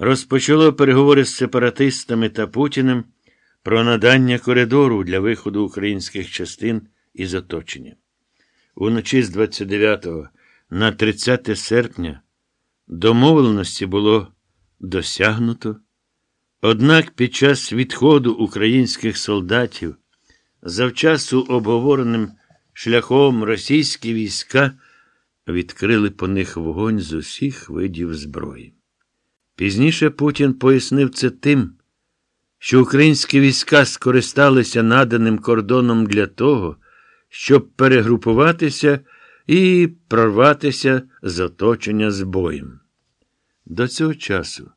розпочало переговори з сепаратистами та Путіним про надання коридору для виходу українських частин із оточення. Уночі з 29 на 30 серпня домовленості було досягнуто. Однак під час відходу українських солдатів завчасу обговореним шляхом російські війська відкрили по них вогонь з усіх видів зброї. Пізніше Путін пояснив це тим, що українські війська скористалися наданим кордоном для того, щоб перегрупуватися і прорватися з оточення з боєм. До цього часу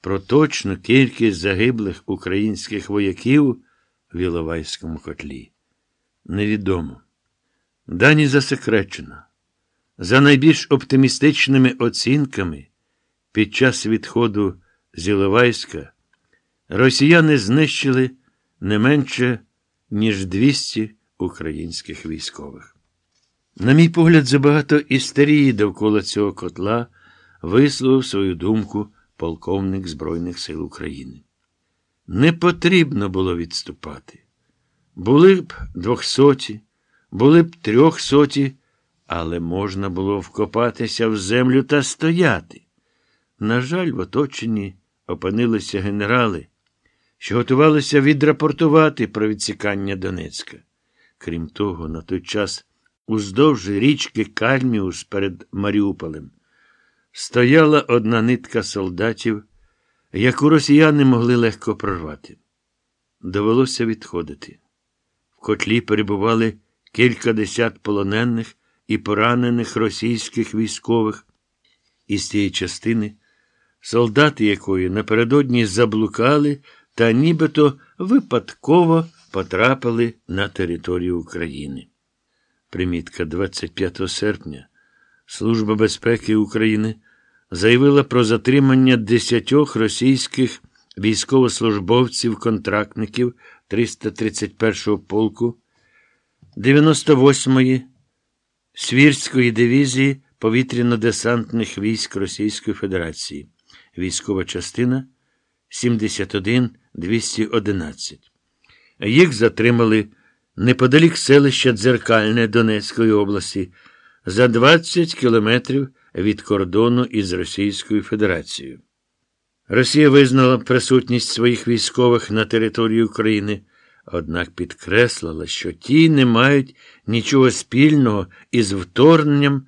про точну кількість загиблих українських вояків в Іловайському котлі невідомо. Дані засекречено. За найбільш оптимістичними оцінками, під час відходу з Іловайська росіяни знищили не менше, ніж 200 українських військових. На мій погляд, забагато істерії довкола цього котла висловив свою думку полковник Збройних сил України. Не потрібно було відступати. Були б двохсоті, були б трьохсоті, але можна було вкопатися в землю та стояти. На жаль, в оточенні опинилися генерали, що готувалися відрапортувати про відсікання Донецька. Крім того, на той час уздовж річки Кальміус перед Маріуполем стояла одна нитка солдатів, яку росіяни могли легко прорвати. Довелося відходити. В котлі перебували кілька десят полонених і поранених російських військових. Із цієї частини, солдати якої напередодні заблукали та нібито випадково потрапили на територію України. Примітка 25 серпня Служба безпеки України заявила про затримання десятьох російських військовослужбовців-контрактників 331-го полку, 98-ї Свірської дивізії повітряно-десантних військ Російської Федерації, військова частина 71-211. Їх затримали неподалік селища Дзеркальне Донецької області за 20 кілометрів від кордону із Російською Федерацією. Росія визнала присутність своїх військових на території України, однак підкреслила, що ті не мають нічого спільного із вторгненням.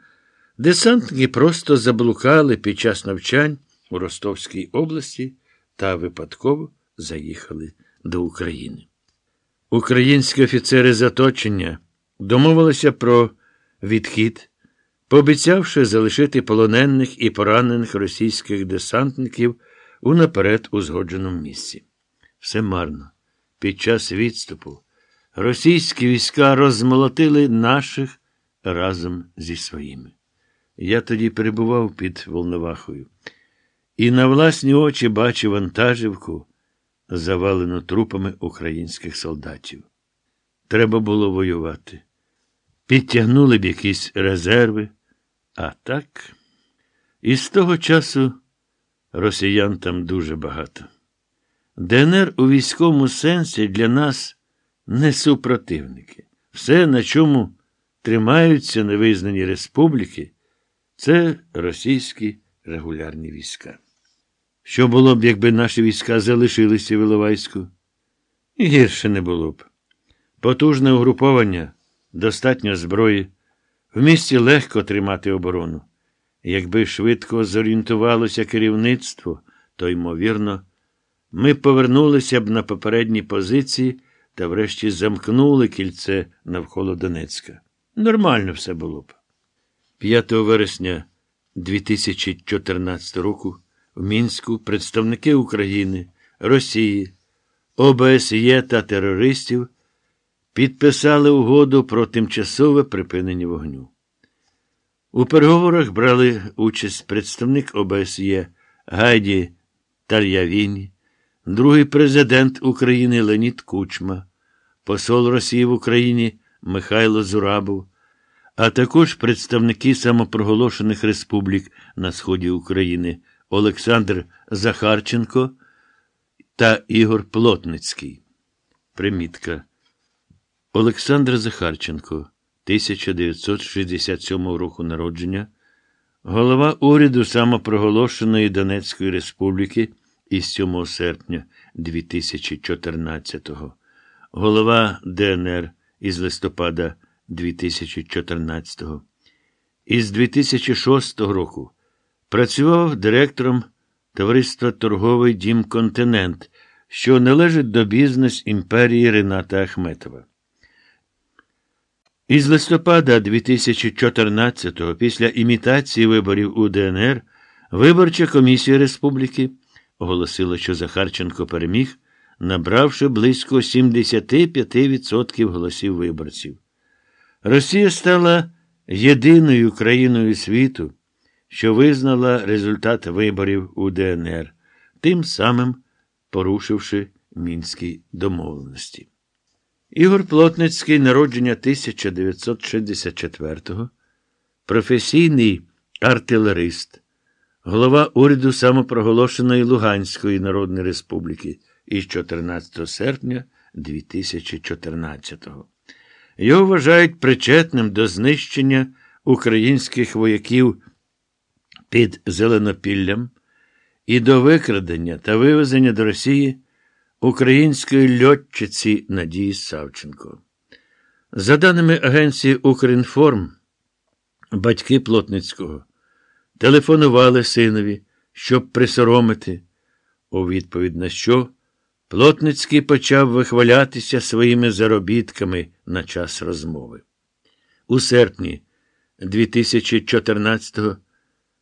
Десантники просто заблукали під час навчань у Ростовській області та випадково заїхали до України. Українські офіцери заточення домовилися про відхід, пообіцявши залишити полонених і поранених російських десантників у наперед узгодженому місці. Все марно. Під час відступу російські війська розмолотили наших разом зі своїми. Я тоді перебував під Волновахою і на власні очі бачив вантажівку, завалену трупами українських солдатів. Треба було воювати. Підтягнули б якісь резерви, а так. І з того часу росіян там дуже багато. ДНР у військовому сенсі для нас не супротивники. Все, на чому тримаються невизнані республіки, це російські регулярні війська. Що було б, якби наші війська залишилися в Іловайську? Гірше не було б. Потужне угруповання, достатньо зброї, в місті легко тримати оборону. Якби швидко зорієнтувалося керівництво, то, ймовірно, ми повернулися б на попередні позиції та врешті замкнули кільце навколо Донецька. Нормально все було б. 5 вересня 2014 року в Мінську представники України, Росії, ОБСЄ та терористів підписали угоду про тимчасове припинення вогню. У переговорах брали участь представник ОБСЄ Гайді Тальявіні, другий президент України Леонід Кучма, посол Росії в Україні Михайло Зурабов, а також представники самопроголошених республік на сході України Олександр Захарченко та Ігор Плотницький. Примітка. Олександр Захарченко, 1967 року народження, голова уряду самопроголошеної Донецької Республіки із 7 серпня 2014-го, голова ДНР із листопада 2014. Із 2006 року працював директором товариства Торговий Дім Континент, що належить до бізнес імперії Рената Ахметова. Із листопада 2014-го, після імітації виборів у ДНР, Виборча комісія республіки оголосила, що Захарченко переміг, набравши близько 75% голосів виборців. Росія стала єдиною країною світу, що визнала результат виборів у ДНР, тим самим порушивши мінські домовленості. Ігор Плотницький, народження 1964-го, професійний артилерист, голова уряду самопроголошеної Луганської Народної Республіки із 14 серпня 2014-го. Його вважають причетним до знищення українських вояків під Зеленопіллям і до викрадення та вивезення до Росії української льотчиці Надії Савченко. За даними агенції Укрінформ, батьки Плотницького телефонували синові, щоб присоромити, у відповідь на що Плотницький почав вихвалятися своїми заробітками на час розмови. У серпні 2014-го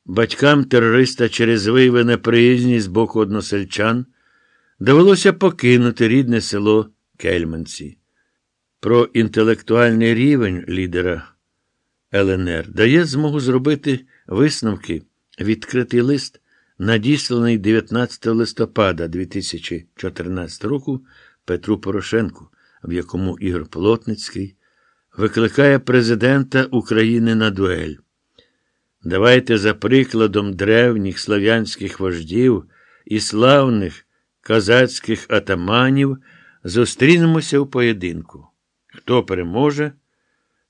батькам терориста через вияви неприязні з боку односельчан довелося покинути рідне село Кельманці. Про інтелектуальний рівень лідера ЛНР дає змогу зробити висновки відкритий лист, надісланий 19 листопада 2014 року Петру Порошенку, в якому Ігор Плотницький викликає президента України на дуель. Давайте за прикладом древніх слав'янських вождів і славних казацьких атаманів зустрінемося у поєдинку. Хто переможе,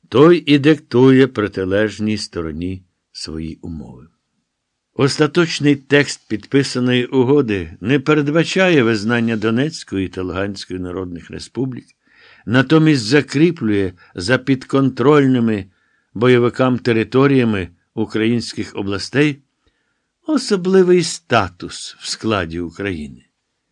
той і диктує протилежній стороні свої умови. Остаточний текст підписаної угоди не передбачає визнання Донецької та Луганської народних республік, натомість закріплює за підконтрольними бойовикам територіями українських областей особливий статус в складі України.